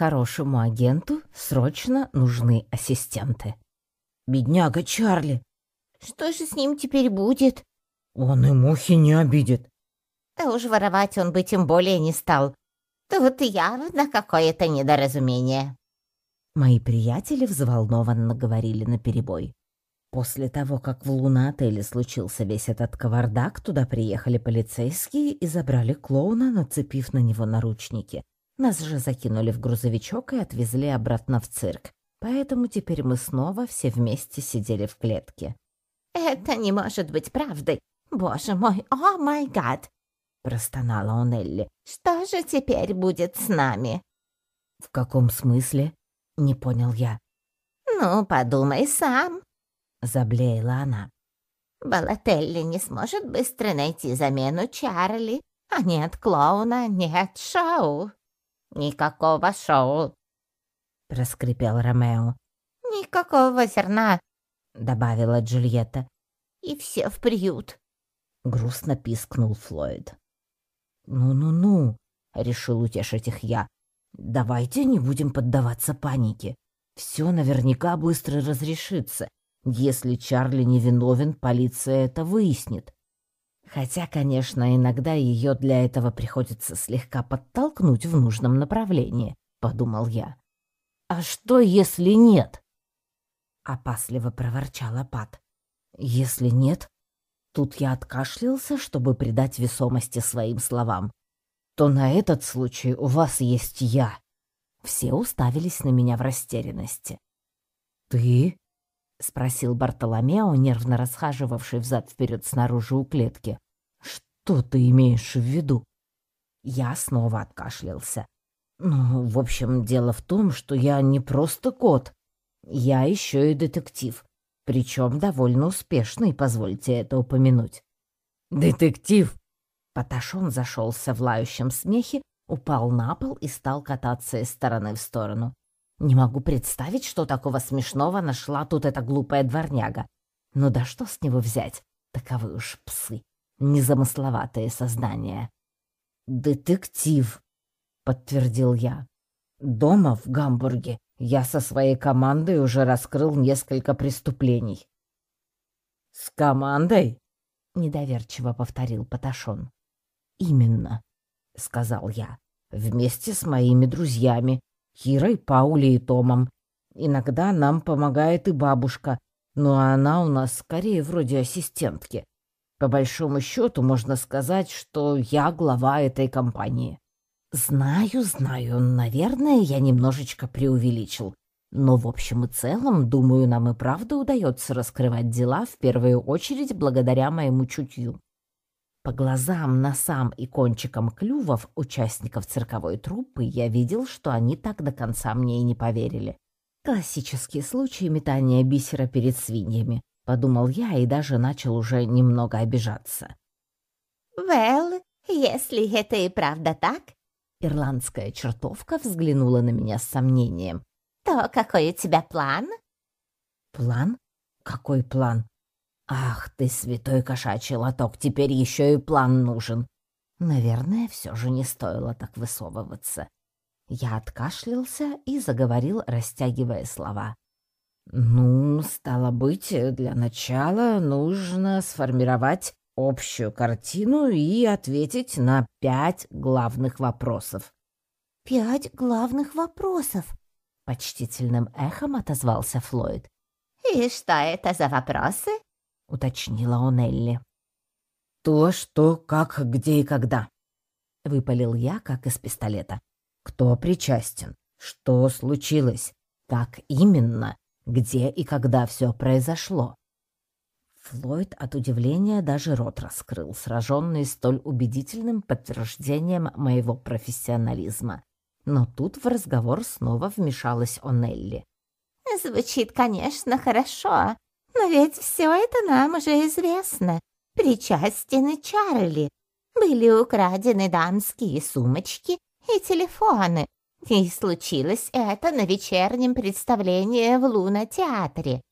Хорошему агенту срочно нужны ассистенты. Бедняга Чарли. Что же с ним теперь будет? Он и мухи не обидит. Да уж воровать он бы тем более не стал. Тут явно какое-то недоразумение. Мои приятели взволнованно говорили наперебой. После того, как в Луна-отеле случился весь этот кавардак, туда приехали полицейские и забрали клоуна, нацепив на него наручники. Нас же закинули в грузовичок и отвезли обратно в цирк. Поэтому теперь мы снова все вместе сидели в клетке. «Это не может быть правдой! Боже мой, о май гад!» — простонала Онелли. «Что же теперь будет с нами?» «В каком смысле?» — не понял я. «Ну, подумай сам», — заблеяла она. «Балателли не сможет быстро найти замену Чарли, а нет клоуна, нет шоу». «Никакого шоу!» — проскрипел Ромео. «Никакого зерна!» — добавила Джульетта. «И все в приют!» — грустно пискнул Флойд. «Ну-ну-ну!» — решил утешить их я. «Давайте не будем поддаваться панике. Все наверняка быстро разрешится. Если Чарли невиновен, полиция это выяснит. Хотя, конечно, иногда ее для этого приходится слегка подтолкнуть в нужном направлении, подумал я. А что, если нет? Опасливо проворчала Пат. Если нет, тут я откашлялся, чтобы придать весомости своим словам. То на этот случай у вас есть я. Все уставились на меня в растерянности. Ты? — спросил Бартоломео, нервно расхаживавший взад-вперед снаружи у клетки. «Что ты имеешь в виду?» Я снова откашлялся. «Ну, в общем, дело в том, что я не просто кот. Я еще и детектив. Причем довольно успешный, позвольте это упомянуть». «Детектив!» Поташон зашелся в лающем смехе, упал на пол и стал кататься из стороны в сторону. Не могу представить, что такого смешного нашла тут эта глупая дворняга. Ну да что с него взять? Таковы уж псы, незамысловатые создания. «Детектив», — подтвердил я. «Дома, в Гамбурге, я со своей командой уже раскрыл несколько преступлений». «С командой?» — недоверчиво повторил Паташон. «Именно», — сказал я, — «вместе с моими друзьями, Кирой, Паулей и Томом. Иногда нам помогает и бабушка, но она у нас скорее вроде ассистентки. По большому счету можно сказать, что я глава этой компании. Знаю, знаю, наверное, я немножечко преувеличил. Но в общем и целом, думаю, нам и правда удается раскрывать дела в первую очередь благодаря моему чутью. По глазам, носам и кончикам клювов участников цирковой труппы я видел, что они так до конца мне и не поверили. Классический случай метания бисера перед свиньями, подумал я и даже начал уже немного обижаться. «Well, если это и правда так...» Ирландская чертовка взглянула на меня с сомнением. «То какой у тебя план?» «План? Какой план?» Ах ты, святой кошачий лоток, теперь еще и план нужен. Наверное, все же не стоило так высовываться. Я откашлялся и заговорил, растягивая слова. «Ну, стало быть, для начала нужно сформировать общую картину и ответить на пять главных вопросов». «Пять главных вопросов?» — почтительным эхом отозвался Флойд. «И что это за вопросы?» Уточнила Онелли. «То, что, как, где и когда», — выпалил я, как из пистолета. «Кто причастен? Что случилось? Как именно? Где и когда все произошло?» Флойд от удивления даже рот раскрыл, сраженный столь убедительным подтверждением моего профессионализма. Но тут в разговор снова вмешалась Онелли. «Звучит, конечно, хорошо, но ведь все это нам уже известно. Причастен и Чарли. Были украдены дамские сумочки и телефоны. И случилось это на вечернем представлении в Луна-театре.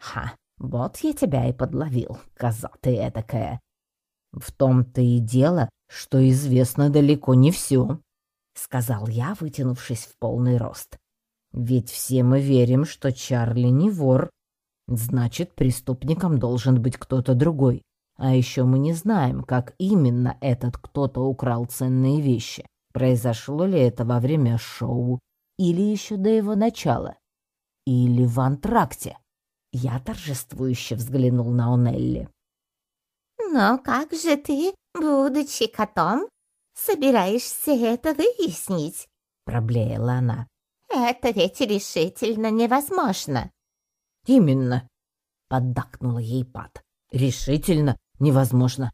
Ха, вот я тебя и подловил, коза ты эдакая. В том-то и дело, что известно далеко не все, — сказал я, вытянувшись в полный рост. «Ведь все мы верим, что Чарли не вор. Значит, преступником должен быть кто-то другой. А еще мы не знаем, как именно этот кто-то украл ценные вещи. Произошло ли это во время шоу или еще до его начала? Или в антракте?» Я торжествующе взглянул на Онелли. «Но как же ты, будучи котом, собираешься это выяснить?» — проблеяла она. «Это ведь решительно невозможно». «Именно», — поддакнула ей Пат. «Решительно невозможно».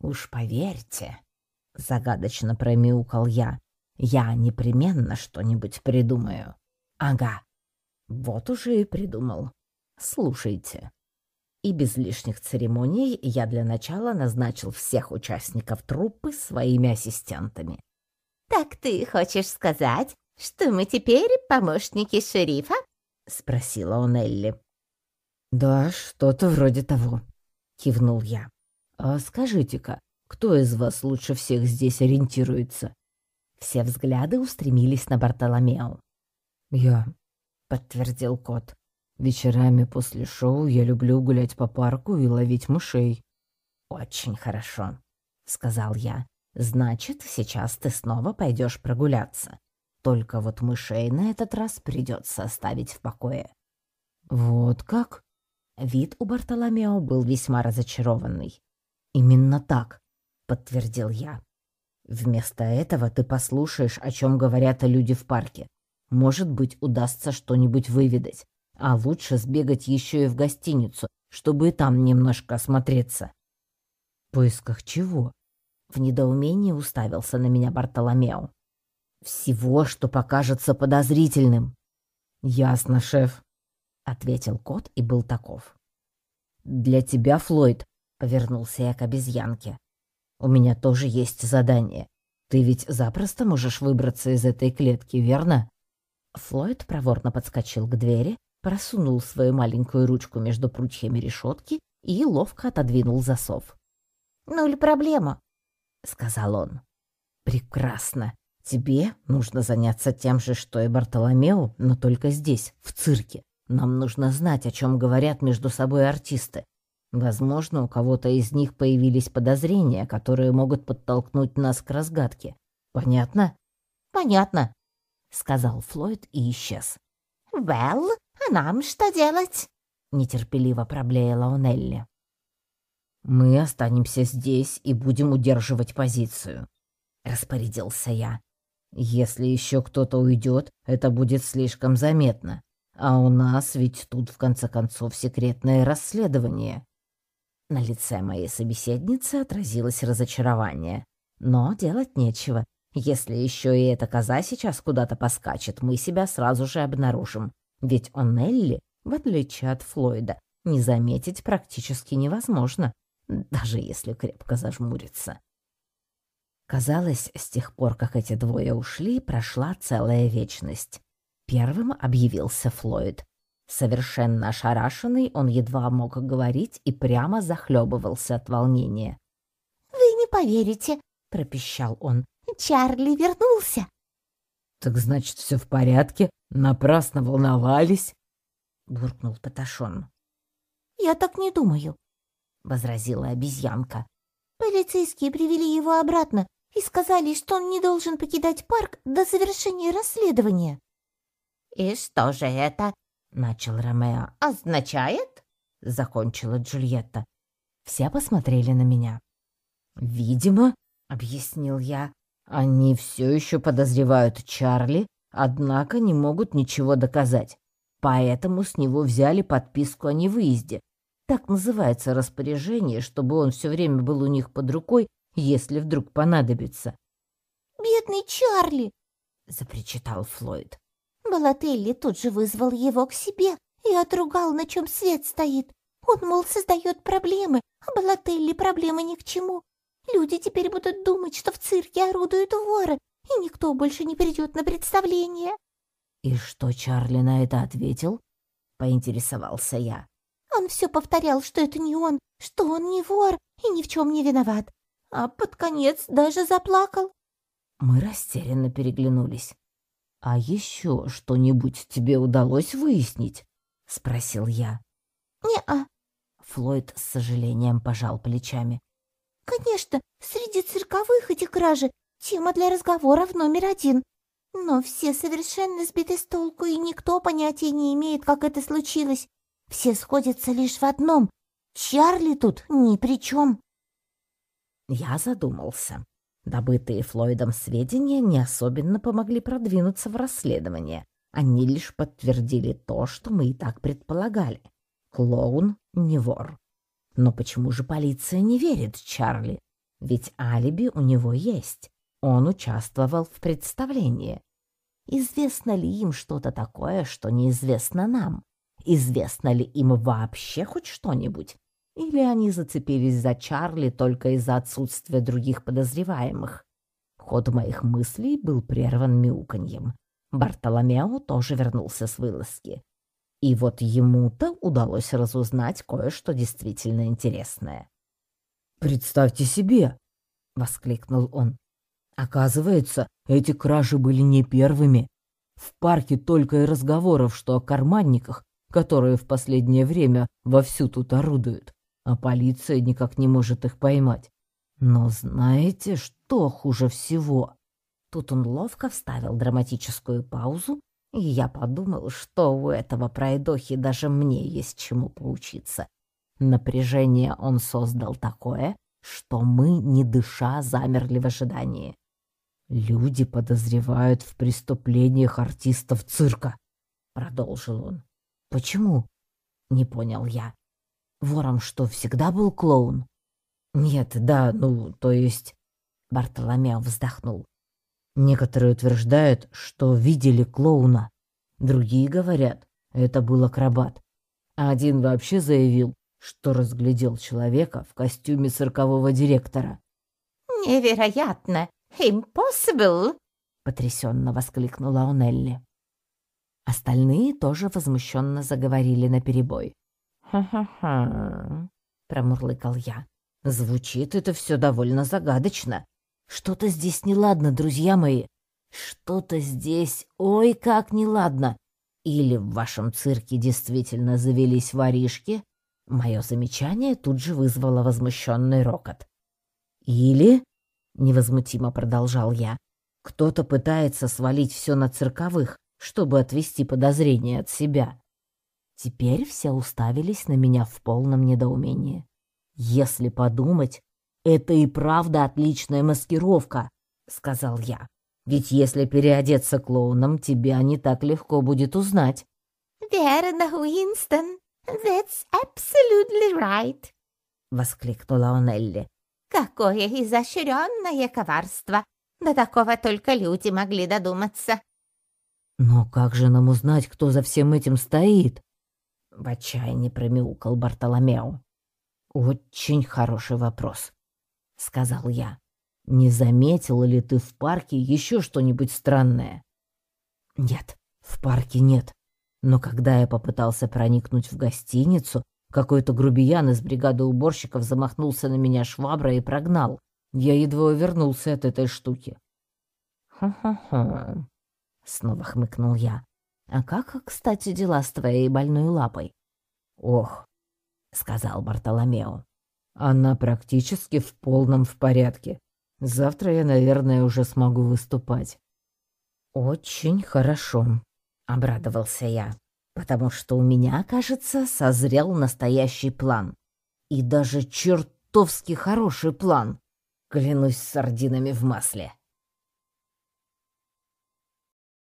«Уж поверьте», — загадочно промяукал я, — «я непременно что-нибудь придумаю». «Ага, вот уже и придумал. Слушайте». И без лишних церемоний я для начала назначил всех участников труппы своими ассистентами. «Так ты хочешь сказать, что мы теперь помощники шерифа?» — спросила он Элли. «Да, что-то вроде того», — кивнул я. «А скажите-ка, кто из вас лучше всех здесь ориентируется?» Все взгляды устремились на Бартоломео. «Я», — подтвердил кот. Вечерами после шоу я люблю гулять по парку и ловить мышей. Очень хорошо, сказал я. Значит, сейчас ты снова пойдешь прогуляться. Только вот мышей на этот раз придется оставить в покое. Вот как? Вид у Бартоломео был весьма разочарованный. Именно так, подтвердил я. Вместо этого ты послушаешь, о чем говорят люди в парке. Может быть, удастся что-нибудь выведать. А лучше сбегать еще и в гостиницу, чтобы и там немножко осмотреться. В поисках чего? В недоумении уставился на меня Бартоломео. Всего, что покажется подозрительным. Ясно, шеф, ответил кот и был таков. Для тебя, Флойд, повернулся я к обезьянке. У меня тоже есть задание. Ты ведь запросто можешь выбраться из этой клетки, верно? Флойд проворно подскочил к двери, просунул свою маленькую ручку между прутьями решетки и ловко отодвинул засов. «Нуль проблема», — сказал он. «Прекрасно. Тебе нужно заняться тем же, что и Бартоломео, но только здесь, в цирке. Нам нужно знать, о чем говорят между собой артисты. Возможно, у кого-то из них появились подозрения, которые могут подтолкнуть нас к разгадке. Понятно?» «Понятно», — сказал Флойд и исчез. «Well, а нам что делать?» — нетерпеливо проблеяла Онелли. «Мы останемся здесь и будем удерживать позицию», — распорядился я. «Если еще кто-то уйдет, это будет слишком заметно. А у нас ведь тут, в конце концов, секретное расследование». На лице моей собеседницы отразилось разочарование. Но делать нечего. Если еще и эта коза сейчас куда-то поскачет, мы себя сразу же обнаружим. Ведь Онелли, в отличие от Флойда, не заметить практически невозможно, даже если крепко зажмуриться. Казалось, с тех пор, как эти двое ушли, прошла целая вечность. Первым объявился Флойд. Совершенно ошарашенный, он едва мог говорить и прямо захлебывался от волнения. «Вы не поверите», — пропищал он. «Чарли вернулся». «Так значит, все в порядке?» Напрасно волновались, буркнул Паташон. Я так не думаю, возразила обезьянка. Полицейские привели его обратно и сказали, что он не должен покидать парк до завершения расследования. И что же это? начал Ромео. Означает? закончила Джульетта. Все посмотрели на меня. Видимо, объяснил я, они все еще подозревают Чарли Однако не могут ничего доказать. Поэтому с него взяли подписку о невыезде. Так называется распоряжение, чтобы он все время был у них под рукой, если вдруг понадобится. «Бедный Чарли!» — запричитал Флойд. Балателли тут же вызвал его к себе и отругал, на чем свет стоит. Он, мол, создает проблемы, а Балателли проблемы ни к чему. Люди теперь будут думать, что в цирке орудуют воры, и никто больше не придет на представление». «И что Чарли на это ответил?» — поинтересовался я. Он все повторял, что это не он, что он не вор и ни в чем не виноват. А под конец даже заплакал. Мы растерянно переглянулись. «А еще что-нибудь тебе удалось выяснить?» — спросил я. «Не-а», Флойд с сожалением пожал плечами. «Конечно, среди цирковых эти кражи тема для разговоров номер один. Но все совершенно сбиты с толку, и никто понятия не имеет, как это случилось. Все сходятся лишь в одном. Чарли тут ни при чем». Я задумался. Добытые Флойдом сведения не особенно помогли продвинуться в расследование. Они лишь подтвердили то, что мы и так предполагали. Клоун не вор. Но почему же полиция не верит Чарли? Ведь алиби у него есть. Он участвовал в представлении. Известно ли им что-то такое, что неизвестно нам? Известно ли им вообще хоть что-нибудь? Или они зацепились за Чарли только из-за отсутствия других подозреваемых? Ход моих мыслей был прерван мяуканьем. Бартоломео тоже вернулся с вылазки. И вот ему-то удалось разузнать кое-что действительно интересное. «Представьте себе!» — воскликнул он. «Оказывается, эти кражи были не первыми. В парке только и разговоров, что о карманниках, которые в последнее время вовсю тут орудуют а полиция никак не может их поймать. Но знаете, что хуже всего? Тут он ловко вставил драматическую паузу, и я подумал, что у этого пройдохи даже мне есть чему поучиться. Напряжение он создал такое, что мы, не дыша, замерли в ожидании. «Люди подозревают в преступлениях артистов цирка», — продолжил он. «Почему?» — не понял я. Вором что, всегда был клоун? Нет, да, ну, то есть... Бартоломео вздохнул. Некоторые утверждают, что видели клоуна. Другие говорят, это был акробат. А один вообще заявил, что разглядел человека в костюме циркового директора. «Невероятно! Impossible!» — потрясенно воскликнула Онелли. Остальные тоже возмущенно заговорили наперебой. «Ха-ха-ха», — промурлыкал я. «Звучит это все довольно загадочно. Что-то здесь неладно, друзья мои. Что-то здесь, ой, как неладно. Или в вашем цирке действительно завелись воришки?» Мое замечание тут же вызвало возмущенный рокот. «Или...» — невозмутимо продолжал я. «Кто-то пытается свалить все на цирковых, чтобы отвести подозрения от себя. Теперь все уставились на меня в полном недоумении. «Если подумать, это и правда отличная маскировка», — сказал я. «Ведь если переодеться клоуном, тебя не так легко будет узнать». «Верно, Уинстон, that's absolutely right», — воскликнула Онелли. «Какое изощренное коварство! До такого только люди могли додуматься». «Но как же нам узнать, кто за всем этим стоит?» В отчаянии промяукал Бартоломео. «Очень хороший вопрос», — сказал я. «Не заметила ли ты в парке еще что-нибудь странное?» «Нет, в парке нет. Но когда я попытался проникнуть в гостиницу, какой-то грубиян из бригады уборщиков замахнулся на меня шваброй и прогнал. Я едва вернулся от этой штуки». «Ха-ха-ха», — снова хмыкнул я. А как, кстати, дела с твоей больной лапой? Ох, сказал Бартоломео. Она практически в полном в порядке. Завтра я, наверное, уже смогу выступать. Очень хорошо, обрадовался я, потому что у меня, кажется, созрел настоящий план. И даже чертовски хороший план. Клянусь сардинами в масле.